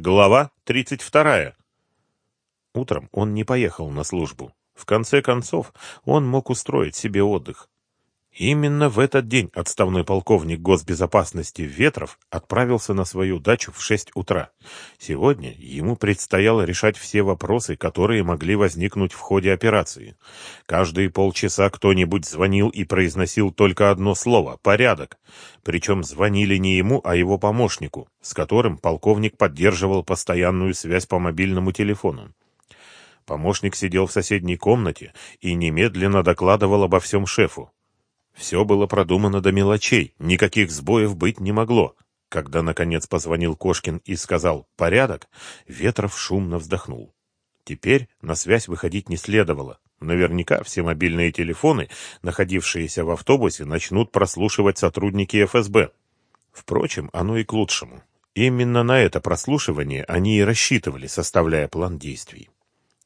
Глава 32. Утром он не поехал на службу. В конце концов, он мог устроить себе отдых. Именно в этот день отставной полковник госбезопасности Ветров отправился на свою дачу в 6 утра. Сегодня ему предстояло решать все вопросы, которые могли возникнуть в ходе операции. Каждые полчаса кто-нибудь звонил и произносил только одно слово — «порядок». Причем звонили не ему, а его помощнику, с которым полковник поддерживал постоянную связь по мобильному телефону. Помощник сидел в соседней комнате и немедленно докладывал обо всем шефу. Все было продумано до мелочей, никаких сбоев быть не могло. Когда, наконец, позвонил Кошкин и сказал «порядок», Ветров шумно вздохнул. Теперь на связь выходить не следовало. Наверняка все мобильные телефоны, находившиеся в автобусе, начнут прослушивать сотрудники ФСБ. Впрочем, оно и к лучшему. Именно на это прослушивание они и рассчитывали, составляя план действий.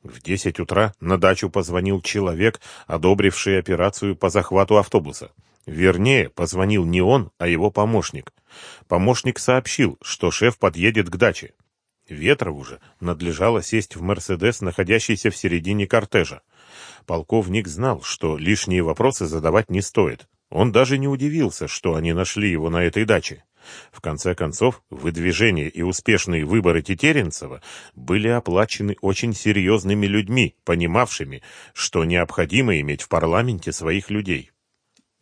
В десять утра на дачу позвонил человек, одобривший операцию по захвату автобуса. Вернее, позвонил не он, а его помощник. Помощник сообщил, что шеф подъедет к даче. Ветрову же надлежало сесть в «Мерседес», находящийся в середине кортежа. Полковник знал, что лишние вопросы задавать не стоит. Он даже не удивился, что они нашли его на этой даче. В конце концов, выдвижение и успешные выборы Тетеренцева были оплачены очень серьезными людьми, понимавшими, что необходимо иметь в парламенте своих людей.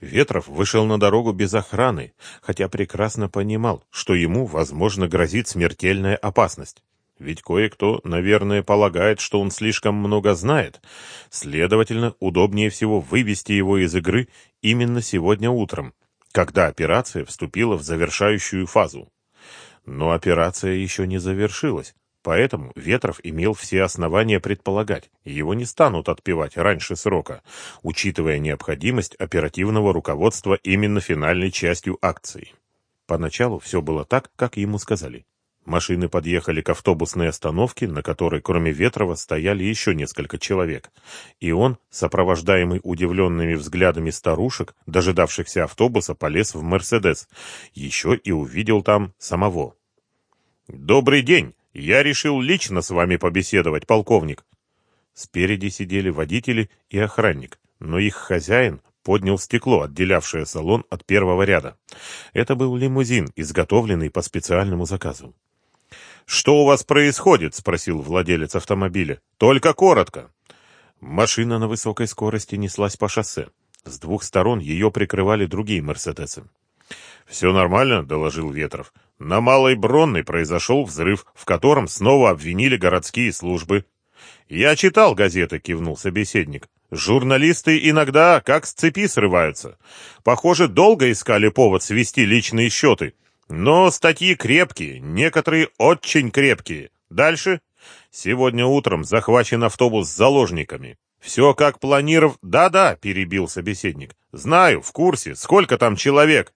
Ветров вышел на дорогу без охраны, хотя прекрасно понимал, что ему, возможно, грозит смертельная опасность. Ведь кое-кто, наверное, полагает, что он слишком много знает. Следовательно, удобнее всего вывести его из игры именно сегодня утром, когда операция вступила в завершающую фазу. Но операция еще не завершилась, поэтому Ветров имел все основания предполагать, его не станут отпевать раньше срока, учитывая необходимость оперативного руководства именно финальной частью акции. Поначалу все было так, как ему сказали. Машины подъехали к автобусной остановке, на которой кроме Ветрова стояли еще несколько человек. И он, сопровождаемый удивленными взглядами старушек, дожидавшихся автобуса, полез в «Мерседес». Еще и увидел там самого. «Добрый день! Я решил лично с вами побеседовать, полковник». Спереди сидели водители и охранник, но их хозяин поднял стекло, отделявшее салон от первого ряда. Это был лимузин, изготовленный по специальному заказу. «Что у вас происходит?» — спросил владелец автомобиля. «Только коротко». Машина на высокой скорости неслась по шоссе. С двух сторон ее прикрывали другие «Мерседесы». «Все нормально», — доложил Ветров. «На Малой Бронной произошел взрыв, в котором снова обвинили городские службы». «Я читал газеты», — кивнул собеседник. «Журналисты иногда как с цепи срываются. Похоже, долго искали повод свести личные счеты. Но статьи крепкие, некоторые очень крепкие. Дальше. Сегодня утром захвачен автобус с заложниками. Все как планировав... Да-да, перебил собеседник. Знаю, в курсе. Сколько там человек?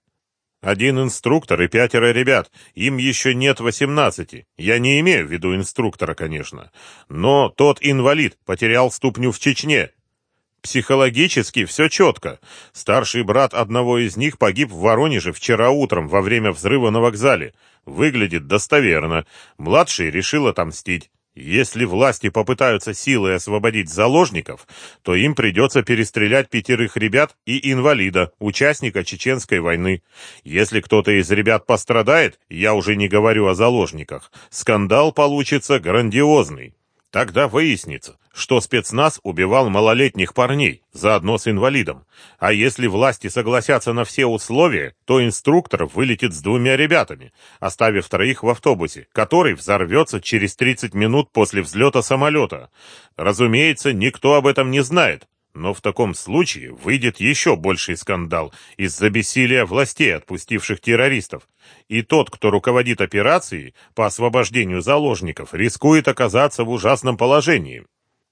Один инструктор и пятеро ребят. Им еще нет восемнадцати. Я не имею в виду инструктора, конечно. Но тот инвалид потерял ступню в Чечне. Психологически все четко. Старший брат одного из них погиб в Воронеже вчера утром во время взрыва на вокзале. Выглядит достоверно. Младший решил отомстить. Если власти попытаются силой освободить заложников, то им придется перестрелять пятерых ребят и инвалида, участника Чеченской войны. Если кто-то из ребят пострадает, я уже не говорю о заложниках, скандал получится грандиозный. Тогда выяснится, что спецназ убивал малолетних парней, заодно с инвалидом. А если власти согласятся на все условия, то инструктор вылетит с двумя ребятами, оставив троих в автобусе, который взорвется через 30 минут после взлета самолета. Разумеется, никто об этом не знает, но в таком случае выйдет еще больший скандал из-за бессилия властей, отпустивших террористов. И тот, кто руководит операцией по освобождению заложников, рискует оказаться в ужасном положении.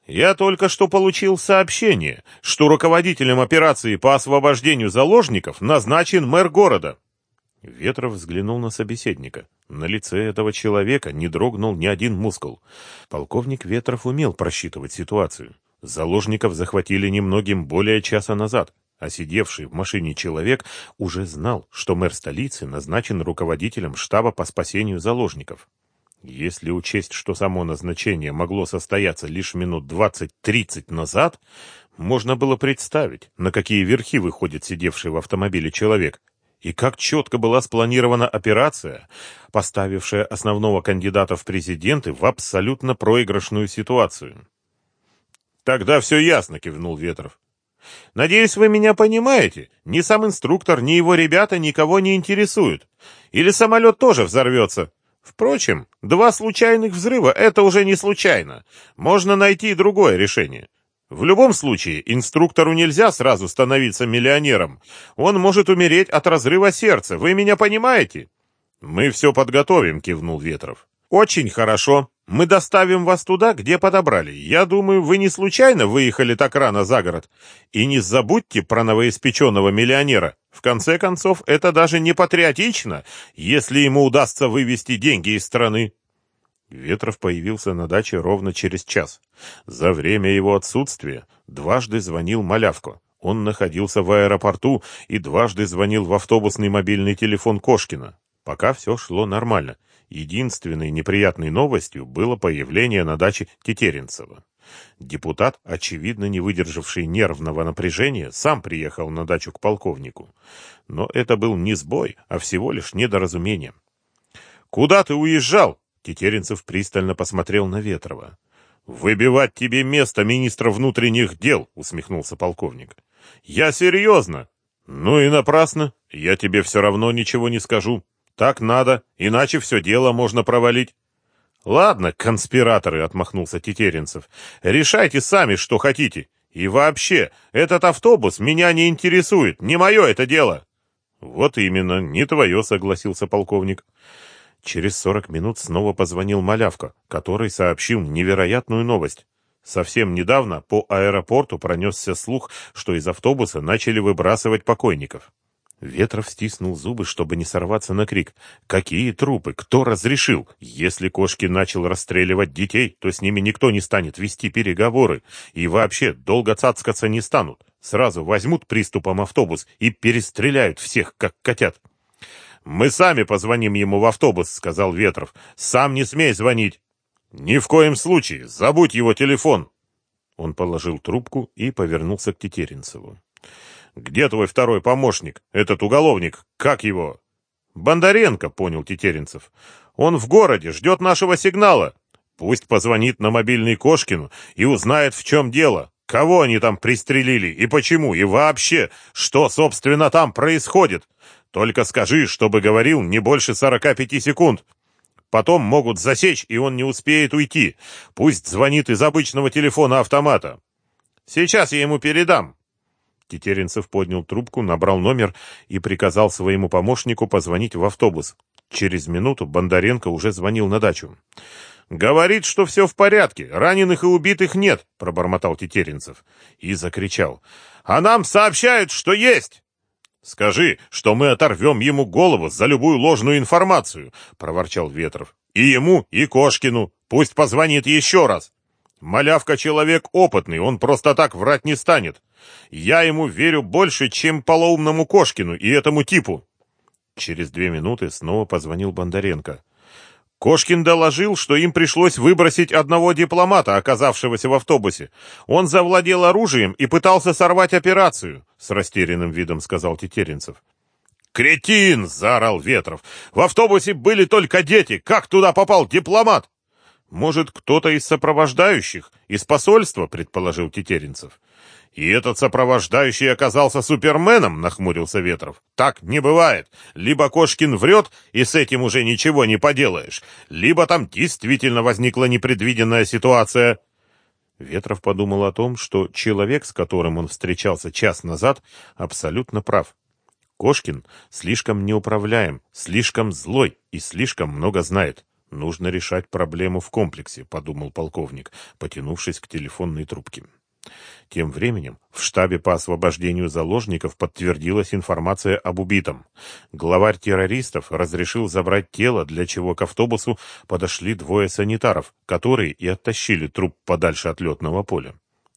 Я только что получил сообщение, что руководителем операции по освобождению заложников назначен мэр города. Ветров взглянул на собеседника. На лице этого человека не дрогнул ни один мускул. Полковник Ветров умел просчитывать ситуацию. Заложников захватили немногим более часа назад, а сидевший в машине человек уже знал, что мэр столицы назначен руководителем штаба по спасению заложников. Если учесть, что само назначение могло состояться лишь минут двадцать-тридцать назад, можно было представить, на какие верхи выходит сидевший в автомобиле человек, и как четко была спланирована операция, поставившая основного кандидата в президенты в абсолютно проигрышную ситуацию. «Тогда все ясно», — кивнул Ветров. «Надеюсь, вы меня понимаете. Ни сам инструктор, ни его ребята никого не интересуют. Или самолет тоже взорвется. Впрочем, два случайных взрыва — это уже не случайно. Можно найти другое решение. В любом случае, инструктору нельзя сразу становиться миллионером. Он может умереть от разрыва сердца. Вы меня понимаете? Мы все подготовим, кивнул Ветров. Очень хорошо. Мы доставим вас туда, где подобрали. Я думаю, вы не случайно выехали так рано за город. И не забудьте про новоиспеченного миллионера. В конце концов, это даже не патриотично, если ему удастся вывести деньги из страны. Ветров появился на даче ровно через час. За время его отсутствия дважды звонил Малявко. Он находился в аэропорту и дважды звонил в автобусный мобильный телефон Кошкина. Пока все шло нормально. Единственной неприятной новостью было появление на даче Тетеренцева. Депутат, очевидно не выдержавший нервного напряжения, сам приехал на дачу к полковнику. Но это был не сбой, а всего лишь недоразумение. «Куда ты уезжал?» Тетеренцев пристально посмотрел на Ветрова. «Выбивать тебе место министра внутренних дел!» — усмехнулся полковник. «Я серьезно!» «Ну и напрасно. Я тебе все равно ничего не скажу. Так надо, иначе все дело можно провалить». «Ладно, конспираторы», — отмахнулся Тетеренцев. «Решайте сами, что хотите. И вообще, этот автобус меня не интересует. Не мое это дело». «Вот именно, не твое», — согласился полковник. Через сорок минут снова позвонил Малявка, который сообщил невероятную новость. Совсем недавно по аэропорту пронесся слух, что из автобуса начали выбрасывать покойников. Ветров стиснул зубы, чтобы не сорваться на крик. «Какие трупы? Кто разрешил? Если кошки начал расстреливать детей, то с ними никто не станет вести переговоры. И вообще, долго цацкаться не станут. Сразу возьмут приступом автобус и перестреляют всех, как котят». «Мы сами позвоним ему в автобус», — сказал Ветров. «Сам не смей звонить». «Ни в коем случае. Забудь его телефон». Он положил трубку и повернулся к Тетеренцеву. «Где твой второй помощник? Этот уголовник. Как его?» «Бондаренко», — понял Тетеренцев. «Он в городе, ждет нашего сигнала. Пусть позвонит на мобильный Кошкину и узнает, в чем дело. Кого они там пристрелили и почему, и вообще, что, собственно, там происходит. Только скажи, чтобы говорил не больше сорока пяти секунд. Потом могут засечь, и он не успеет уйти. Пусть звонит из обычного телефона автомата. Сейчас я ему передам. Тетеренцев поднял трубку, набрал номер и приказал своему помощнику позвонить в автобус. Через минуту Бондаренко уже звонил на дачу. «Говорит, что все в порядке, раненых и убитых нет», — пробормотал Тетеренцев. И закричал. «А нам сообщают, что есть!» «Скажи, что мы оторвем ему голову за любую ложную информацию», — проворчал Ветров. «И ему, и Кошкину. Пусть позвонит еще раз. Малявка человек опытный, он просто так врать не станет. Я ему верю больше, чем полоумному Кошкину и этому типу». Через две минуты снова позвонил Бондаренко. Кошкин доложил, что им пришлось выбросить одного дипломата, оказавшегося в автобусе. Он завладел оружием и пытался сорвать операцию, с растерянным видом сказал Тетеренцев. «Кретин!» — заорал Ветров. «В автобусе были только дети. Как туда попал дипломат?» «Может, кто-то из сопровождающих, из посольства?» — предположил Тетеренцев. «И этот сопровождающий оказался суперменом?» — нахмурился Ветров. «Так не бывает. Либо Кошкин врет, и с этим уже ничего не поделаешь, либо там действительно возникла непредвиденная ситуация». Ветров подумал о том, что человек, с которым он встречался час назад, абсолютно прав. Кошкин слишком неуправляем, слишком злой и слишком много знает. Нужно решать проблему в комплексе, подумал полковник, потянувшись к телефонной трубке. Тем временем в штабе по освобождению заложников подтвердилась информация об убитом. Главарь террористов разрешил забрать тело, для чего к автобусу подошли двое санитаров, которые и оттащили труп подальше от летного поля.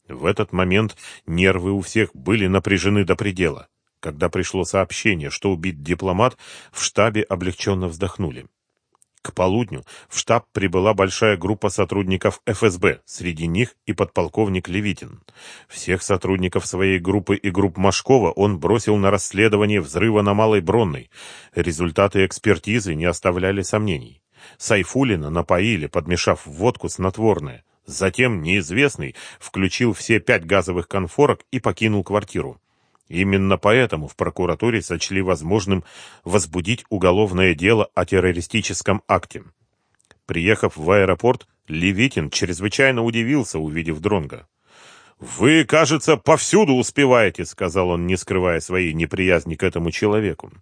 В этот момент нервы у всех были напряжены до предела. Когда пришло сообщение, что убит дипломат, в штабе облегченно вздохнули. К полудню в штаб прибыла большая группа сотрудников ФСБ, среди них и подполковник Левитин. Всех сотрудников своей группы и групп Машкова он бросил на расследование взрыва на Малой Бронной. Результаты экспертизы не оставляли сомнений. Сайфулина напоили, подмешав в водку снотворное. Затем неизвестный включил все пять газовых конфорок и покинул квартиру. Именно поэтому в прокуратуре сочли возможным возбудить уголовное дело о террористическом акте. Приехав в аэропорт, Левитин чрезвычайно удивился, увидев Дронга. «Вы, кажется, повсюду успеваете», — сказал он, не скрывая своей неприязни к этому человеку.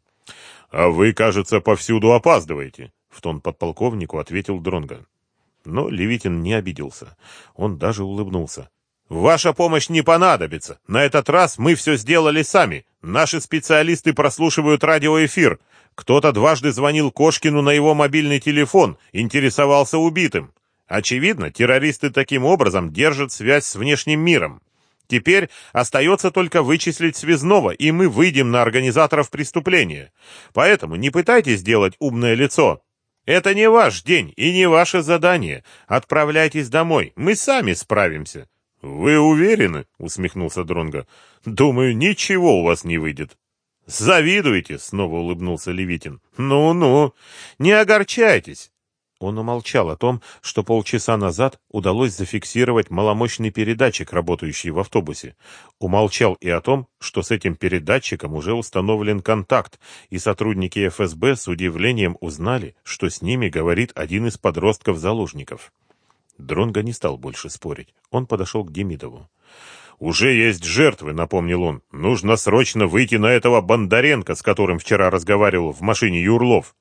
«А вы, кажется, повсюду опаздываете», — в тон подполковнику ответил Дронга. Но Левитин не обиделся. Он даже улыбнулся. Ваша помощь не понадобится. На этот раз мы все сделали сами. Наши специалисты прослушивают радиоэфир. Кто-то дважды звонил Кошкину на его мобильный телефон, интересовался убитым. Очевидно, террористы таким образом держат связь с внешним миром. Теперь остается только вычислить связного, и мы выйдем на организаторов преступления. Поэтому не пытайтесь сделать умное лицо. Это не ваш день и не ваше задание. Отправляйтесь домой, мы сами справимся. «Вы уверены?» — усмехнулся Дронга. «Думаю, ничего у вас не выйдет». «Завидуете?» — снова улыбнулся Левитин. «Ну-ну, не огорчайтесь». Он умолчал о том, что полчаса назад удалось зафиксировать маломощный передатчик, работающий в автобусе. Умолчал и о том, что с этим передатчиком уже установлен контакт, и сотрудники ФСБ с удивлением узнали, что с ними говорит один из подростков-заложников. Дронго не стал больше спорить. Он подошел к Демидову. «Уже есть жертвы», — напомнил он. «Нужно срочно выйти на этого Бондаренко, с которым вчера разговаривал в машине Юрлов».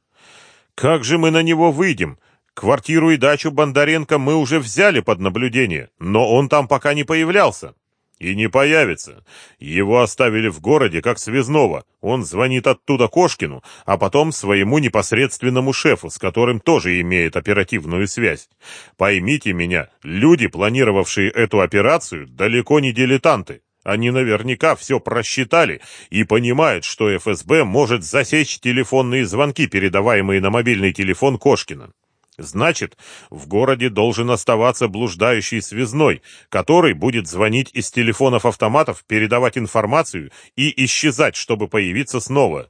«Как же мы на него выйдем? Квартиру и дачу Бондаренко мы уже взяли под наблюдение, но он там пока не появлялся». И не появится. Его оставили в городе как связного. Он звонит оттуда Кошкину, а потом своему непосредственному шефу, с которым тоже имеет оперативную связь. Поймите меня, люди, планировавшие эту операцию, далеко не дилетанты. Они наверняка все просчитали и понимают, что ФСБ может засечь телефонные звонки, передаваемые на мобильный телефон Кошкина. Значит, в городе должен оставаться блуждающий связной, который будет звонить из телефонов-автоматов, передавать информацию и исчезать, чтобы появиться снова.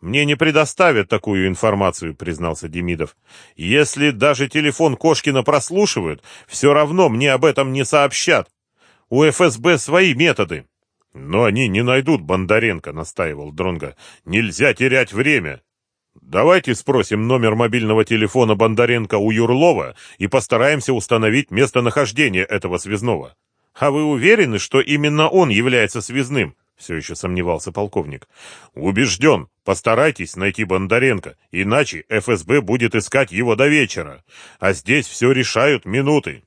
«Мне не предоставят такую информацию», — признался Демидов. «Если даже телефон Кошкина прослушивают, все равно мне об этом не сообщат. У ФСБ свои методы». «Но они не найдут Бондаренко», — настаивал Дронга. «Нельзя терять время». Давайте спросим номер мобильного телефона Бондаренко у Юрлова и постараемся установить местонахождение этого связного. А вы уверены, что именно он является связным? Все еще сомневался полковник. Убежден. Постарайтесь найти Бондаренко, иначе ФСБ будет искать его до вечера. А здесь все решают минуты.